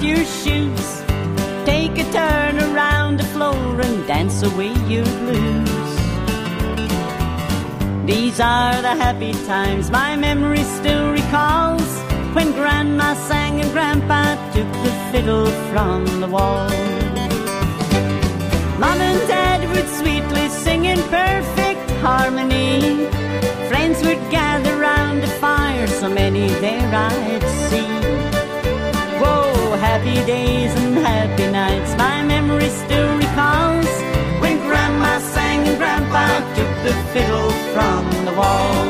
shoes. Take a turn around the floor and dance away your blues. These are the happy times my memory still recalls. When Grandma sang and Grandpa took the fiddle from the wall. Mom and Dad would sweetly sing in perfect harmony. Friends would gather round the fire, so many there I'd see. Happy days and happy nights, my memory still recalls. When Grandma sang and Grandpa took the fiddle from the wall.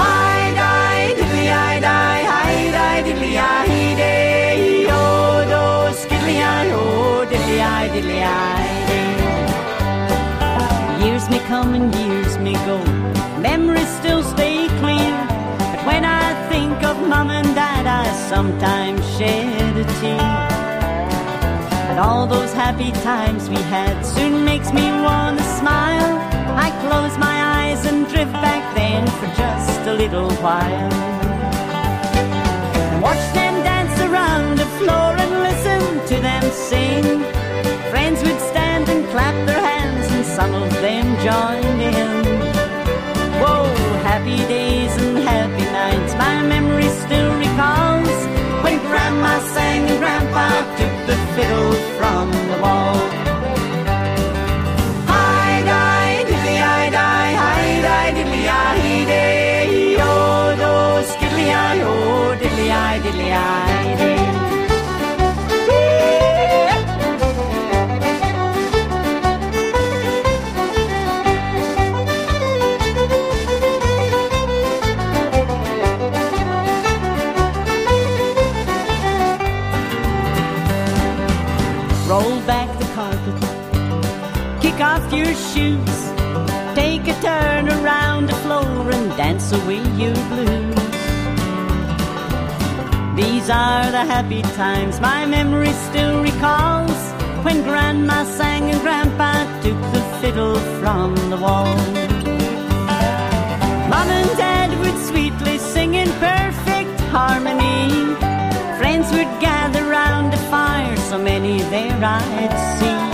Hi. Years may come and years may go, memories still stay clear. I sometimes shed a tear. But all those happy times we had soon makes me wanna smile. I close my eyes and drift back then for just a little while. Watch them dance around the floor and listen to them sing. Friends would stand and clap their hands and some of them joined in. Whoa, happy days and happy my memory still recalls. When Grandma sang and Grandpa took the fiddle from the wall. Hi, di, diddly, I, di, hi, di, diddly, I, day, oh, do, skiddly, I, oh, diddly, I, Roll back the carpet, kick off your shoes, take a turn around the floor and dance away your blues. These are the happy times my memory still recalls when Grandma sang and Grandpa took the fiddle from the wall. Mom and Dad would sweetly sing in perfect harmony. Friends would gather so many there I'd seen.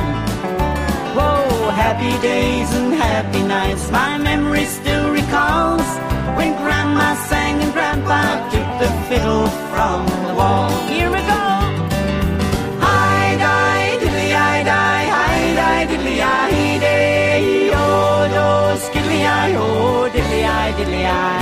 Whoa, happy days and happy nights, my memory still recalls when Grandma sang and Grandpa took the fiddle from the wall. Here we go. Diddly-eye, oh, diddly-eye, diddly-eye.